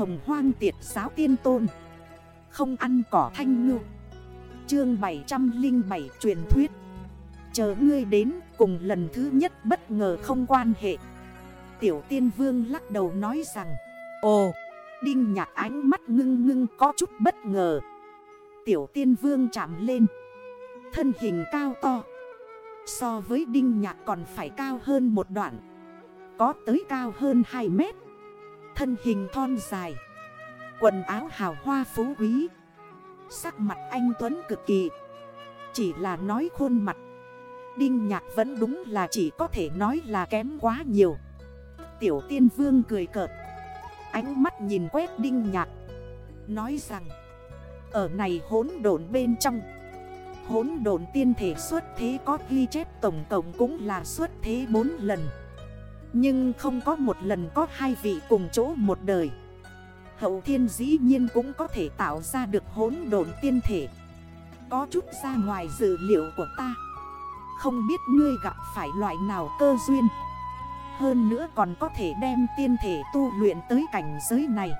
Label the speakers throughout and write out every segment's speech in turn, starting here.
Speaker 1: hồng hoang tiệt giáo tiên tôn. Không ăn cỏ thanh ngư. Chương 707 truyền thuyết. Chờ ngươi đến cùng lần thứ nhất bất ngờ không quan hệ. Tiểu tiên vương lắc đầu nói rằng Ồ, đinh nhạc ánh mắt ngưng ngưng có chút bất ngờ. Tiểu tiên vương chạm lên. Thân hình cao to. So với đinh nhạc còn phải cao hơn một đoạn. Có tới cao hơn 2 mét. Thân hình thon dài, Quần áo hào hoa phú quý, Sắc mặt anh Tuấn cực kỳ. Chỉ là nói khuôn mặt, Đinh nhạc vẫn đúng là chỉ có thể nói là kém quá nhiều. Tiểu tiên vương cười cợt, Ánh mắt nhìn quét đinh nhạc, Nói rằng, Ở này hốn đồn bên trong Hốn đồn tiên thể xuất thế có ghi chép tổng tổng cũng là xuất thế 4 lần. Nhưng không có một lần có hai vị cùng chỗ một đời. Hậu thiên dĩ nhiên cũng có thể tạo ra được hốn đồn tiên thể. Có chút ra ngoài dữ liệu của ta. Không biết ngươi gặp phải loại nào cơ duyên. Hơn nữa còn có thể đem tiên thể tu luyện tới cảnh giới này.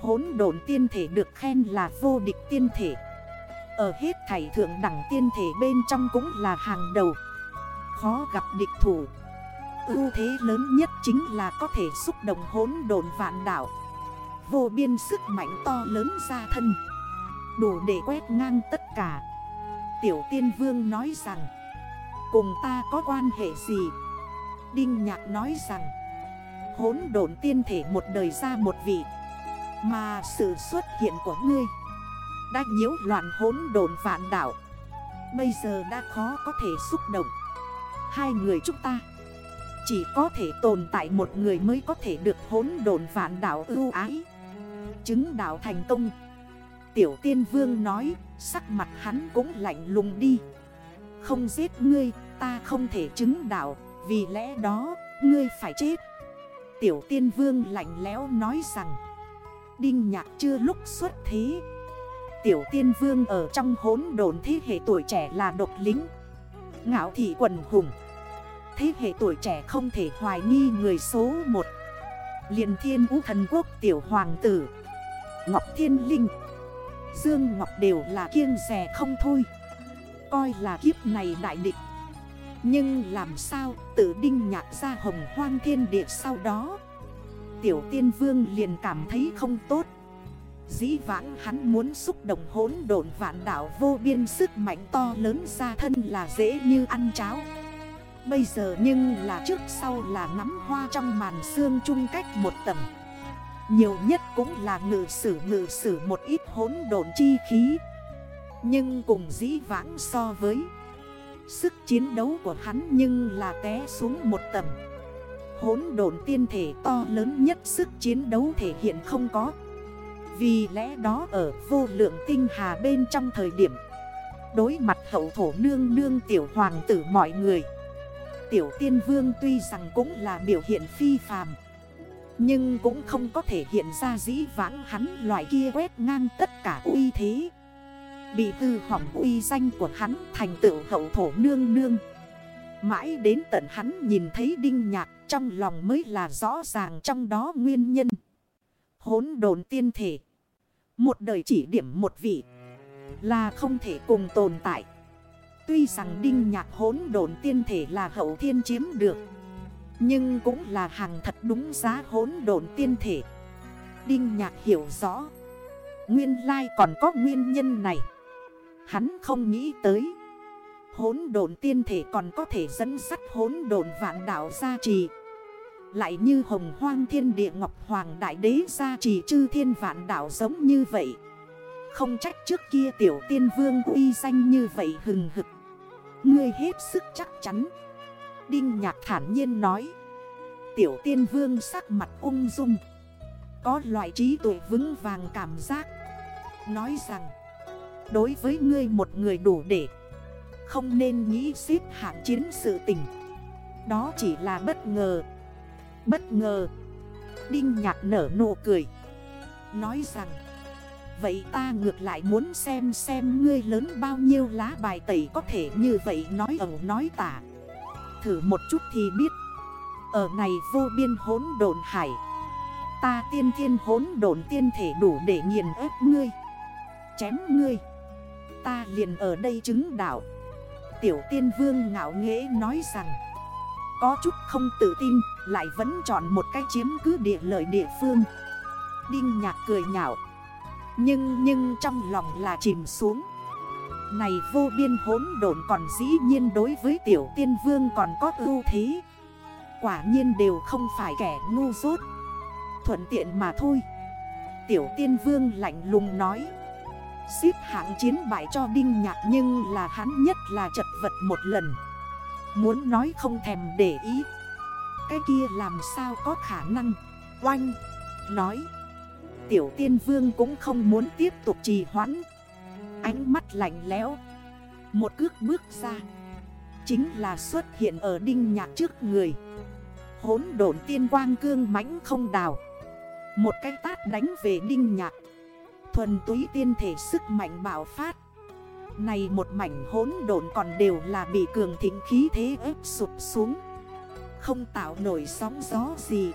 Speaker 1: Hốn đồn tiên thể được khen là vô địch tiên thể. Ở hết thảy thượng đẳng tiên thể bên trong cũng là hàng đầu. Khó gặp địch thủ ưu thế lớn nhất chính là có thể xúc động hốn đồn vạn đảo Vô biên sức mạnh to lớn ra thân. Đủ để quét ngang tất cả. Tiểu tiên vương nói rằng, Cùng ta có quan hệ gì? Đinh nhạc nói rằng Hốn đồn tiên thể một đời ra một vị, Mà sự xuất hiện của ngươi Đã nhiễu loạn hốn đồn vạn đảo Bây giờ đã khó có thể xúc động. Hai người chúng ta chỉ có thể tồn tại một người mới có thể được hốn đồn vạn đảo ưu ái. Chứng đạo thành công. Tiểu tiên vương nói, Sắc mặt hắn cũng lạnh lùng đi. Không giết ngươi, Ta không thể chứng đạo, Vì lẽ đó, ngươi phải chết. Tiểu tiên vương lạnh lẽo nói rằng, Đinh nhạc chưa lúc xuất thế. Tiểu tiên vương ở trong hốn đồn thế hệ tuổi trẻ là độc lính. Ngạo thị quần hùng. Thế hệ tuổi trẻ không thể hoài nghi người số 1 liền thiên vũ thần quốc, tiểu hoàng tử, Ngọc Thiên Linh, Dương Ngọc đều là kiêng rè không thôi. Coi là kiếp này đại địch. Nhưng làm sao tự đinh nhạc ra hồng hoang thiên địa sau đó? Tiểu tiên vương liền cảm thấy không tốt. Dĩ vãng hắn muốn xúc động hốn độn vạn đảo vô biên sức mạnh to lớn ra thân là dễ như ăn cháo. Bây giờ nhưng là trước sau là nắm hoa trong màn xương chung cách một tầng. Nhiều nhất cũng là ngự sử ngự sử một ít hốn độn chi khí. Nhưng cùng dĩ vãng so với Sức chiến đấu của hắn nhưng là té xuống một tầng. Hốn độn tiên thể to lớn nhất sức chiến đấu thể hiện không có. Vì lẽ đó ở vô lượng tinh hà bên trong thời điểm, Đối mặt hậu thổ nương nương tiểu hoàng tử mọi người Tiểu tiên vương tuy rằng cũng là biểu hiện phi phàm, nhưng cũng không có thể hiện ra dĩ vãng hắn loại kia quét ngang tất cả uy thế. Bị hư hỏng uy danh của hắn thành tựu hậu thổ nương nương. Mãi đến tận hắn nhìn thấy đinh nhạc trong lòng mới là rõ ràng trong đó nguyên nhân. Hốn đồn tiên thể. Một đời chỉ điểm một vị Là không thể cùng tồn tại. Tuy rằng đinh nhạc hốn đồn tiên thể là hậu thiên chiếm được, nhưng cũng là hàng thật đúng giá hốn đồn tiên thể. Đinh nhạc hiểu rõ, Nguyên lai còn có nguyên nhân này. Hắn không nghĩ tới Hốn đồn tiên thể còn có thể dẫn sắt hốn đồn vạn đảo gia trì. Lại như hồng hoang thiên địa ngọc hoàng đại đế gia trì chư thiên vạn đảo giống như vậy. Không trách trước kia tiểu tiên vương uy danh như vậy hừng hực. Ngươi hết sức chắc chắn. Đinh nhạc thản nhiên nói. Tiểu tiên vương sắc mặt ung dung. Có loại trí tuệ vững vàng cảm giác. Nói rằng, Đối với ngươi một người đủ để. Không nên nghĩ xếp hạng chiến sự tình. Đó chỉ là bất ngờ. Bất ngờ. Đinh nhạc nở nụ cười. Nói rằng Vậy ta ngược lại muốn xem xem ngươi lớn bao nhiêu lá bài tẩy có thể như vậy nói ẩu nói tả. Thử một chút thì biết. Ở này vô biên hốn đồn hải. Ta tiên thiên hốn độn tiên thể đủ để nghiền ép ngươi. Chém ngươi. Ta liền ở đây chứng đạo. Tiểu tiên vương ngạo nghễ nói rằng, Có chút không tự tin, Lại vẫn chọn một cái chiếm cứ địa lợi địa phương. Đinh nhạc cười nhạo nhưng nhưng trong lòng là chìm xuống. Này vô biên hốn độn còn dĩ nhiên đối với tiểu tiên vương còn có ưu thế. Quả nhiên đều không phải kẻ ngu dốt. Thuận tiện mà thôi. Tiểu tiên vương lạnh lùng nói. Xếp hạng chiến bại cho Đinh Nhạc nhưng là hắn nhất là chật vật một lần. Muốn nói không thèm để ý. Cái kia làm sao có khả năng? Oanh! Nói. Tiểu tiên vương cũng không muốn tiếp tục trì hoãn. Ánh mắt lạnh lẽo. Một cước bước ra. Chính là xuất hiện ở đinh nhạc trước người. Hốn độn tiên quang cương mãnh không đào. Một cái tát đánh về đinh nhạc. Thuần túy tiên thể sức mạnh bảo phát. Này một mảnh hốn độn còn đều là bị cường thịnh khí thế ép sụp xuống. Không tạo nổi sóng gió gì.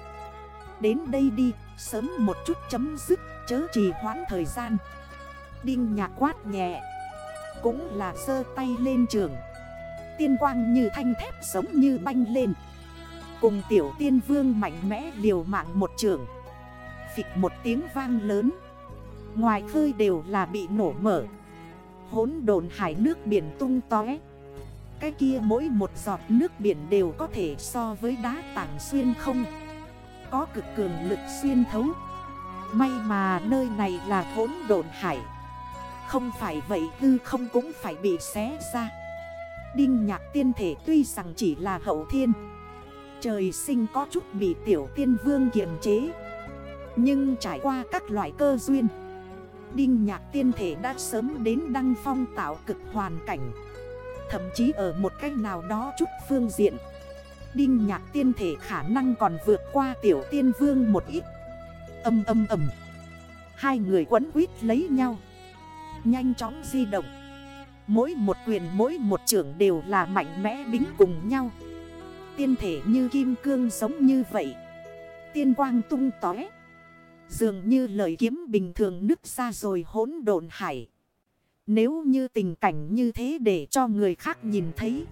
Speaker 1: Đến đây đi, sớm một chút chấm dứt, chớ trì hoãn thời gian. Đinh nhạc quát nhẹ. Cũng là sơ tay lên trường. Tiên quang như thanh thép giống như banh lên. Cùng tiểu tiên vương mạnh mẽ liều mạng một trường. Phịch một tiếng vang lớn. Ngoài khơi đều là bị nổ mở. Hốn đồn hải nước biển tung tói Cái kia mỗi một giọt nước biển đều có thể so với đá tảng xuyên không. Có cực cường lực xuyên thấu. May mà nơi này là hốn đồn hải. Không phải vậy hư không cũng phải bị xé ra. Đinh nhạc tiên thể tuy rằng chỉ là hậu thiên, Trời sinh có chút bị tiểu tiên vương kiềm chế. Nhưng trải qua các loại cơ duyên, Đinh nhạc tiên thể đã sớm đến đăng phong tạo cực hoàn cảnh. Thậm chí ở một cách nào đó chút phương diện Đinh nhạc tiên thể khả năng còn vượt qua tiểu tiên vương một ít. Âm âm âm. Hai người quấn quýt lấy nhau. Nhanh chóng di động. Mỗi một quyền, mỗi một trưởng đều là mạnh mẽ bính cùng nhau. Tiên thể như kim cương giống như vậy. Tiên quang tung tói Dường như lời kiếm bình thường nứt ra rồi hỗn độn hải. Nếu như tình cảnh như thế để cho người khác nhìn thấy.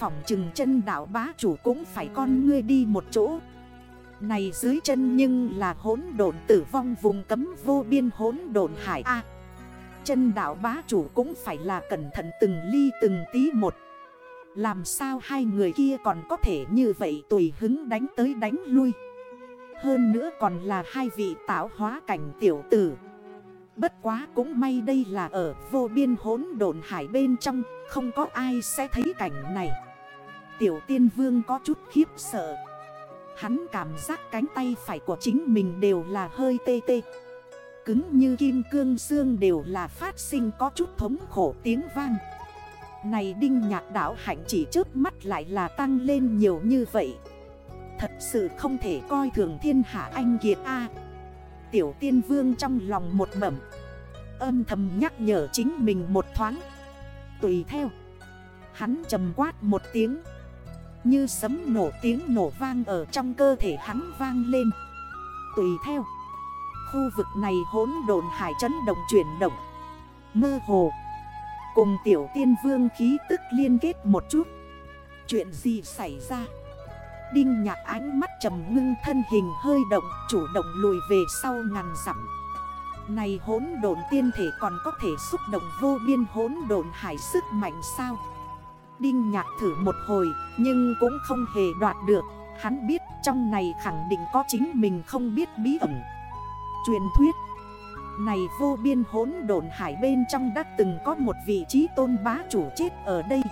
Speaker 1: Phỏng chừng chân đảo bá chủ cũng phải con ngươi đi một chỗ. Này dưới chân nhưng là hỗn độn tử vong vùng cấm vô biên hỗn độn hải A. chân đảo bá chủ cũng phải là cẩn thận từng ly từng tí một. Làm sao hai người kia còn có thể như vậy tùy hứng đánh tới đánh lui. Hơn nữa còn là hai vị tạo hóa cảnh tiểu tử Bất quá cũng may đây là ở vô biên hốn độn hải bên trong, Không có ai sẽ thấy cảnh này Tiểu tiên vương có chút khiếp sợ. Hắn cảm giác cánh tay phải của chính mình đều là hơi tê tê. Cứng như kim cương xương đều là phát sinh có chút thống khổ tiếng vang. Này đinh nhạc đảo hạnh chỉ trước mắt lại là tăng lên nhiều như vậy. Thật sự không thể coi thường thiên hạ anh kiệt A. Tiểu tiên vương trong lòng một mẩm. Âm thầm nhắc nhở chính mình một thoáng. Tùy theo. Hắn trầm quát một tiếng. Như sấm nổ tiếng nổ vang ở trong cơ thể hắn vang lên. Tùy theo, Khu vực này hốn đồn hải chấn động chuyển động. Mơ hồ, Cùng tiểu tiên vương khí tức liên kết một chút. Chuyện gì xảy ra? Đinh nhạc ánh mắt trầm ngưng, thân hình hơi động, Chủ động lùi về sau ngàn dặm. Này hốn độn tiên thể còn có thể xúc động vô biên hốn độn hải sức mạnh sao? Đinh nhạc thử một hồi, nhưng cũng không hề đoạt được. Hắn biết trong này khẳng định có chính mình không biết bí ẩn. Truyền thuyết, Này vô biên hốn độn hải bên trong đã từng có một vị trí tôn bá chủ chết ở đây.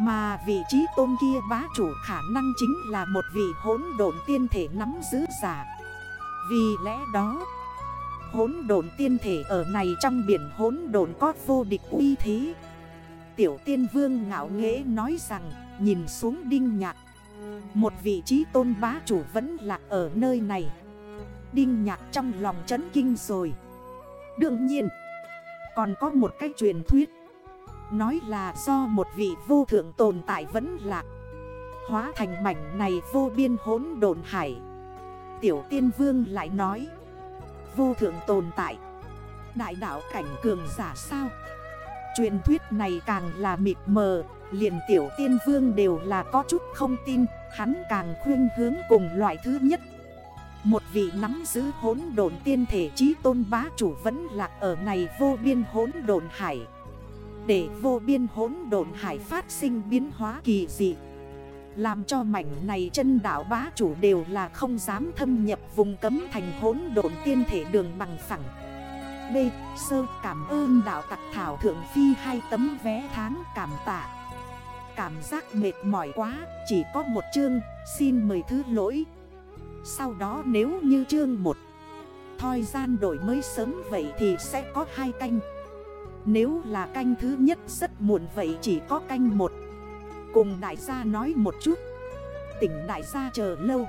Speaker 1: Mà vị trí tôn kia bá chủ khả năng chính là một vị hốn độn tiên thể nắm giữ giả. Vì lẽ đó Hốn độn tiên thể ở này trong biển hốn độn có vô địch uy thế. Tiểu tiên vương ngạo nghễ nói rằng, Nhìn xuống đinh nhạc. Một vị trí tôn bá chủ vẫn lạc ở nơi này. Đinh nhạc trong lòng chấn kinh rồi. Đương nhiên, Còn có một cái truyền thuyết. Nói là do một vị vô thượng tồn tại vẫn lạc. Hóa thành mảnh này vô biên hốn đồn hải. Tiểu tiên vương lại nói, Vô thượng tồn tại, Đại đạo cảnh cường giả sao? Truyền thuyết này càng là mịt mờ, liền tiểu tiên vương đều là có chút không tin, Hắn càng khuyên hướng cùng loại thứ nhất. Một vị nắm giữ hốn độn tiên thể trí tôn bá chủ vẫn lạc ở này vô biên hốn độn hải. Để vô biên hốn độn hải phát sinh biến hóa kỳ dị, Làm cho mảnh này chân đảo bá chủ đều là không dám thâm nhập vùng cấm thành hốn độn tiên thể đường bằng phẳng. B. Sơ cảm ơn đạo tặc thảo thượng phi hai tấm vé tháng cảm tạ. Cảm giác mệt mỏi quá, Chỉ có một chương, Xin mời thứ lỗi. Sau đó nếu như chương một thời gian đổi mới sớm vậy thì sẽ có hai canh. Nếu là canh thứ nhất rất muộn vậy chỉ có canh một. Cùng đại gia nói một chút. Tỉnh đại gia chờ lâu.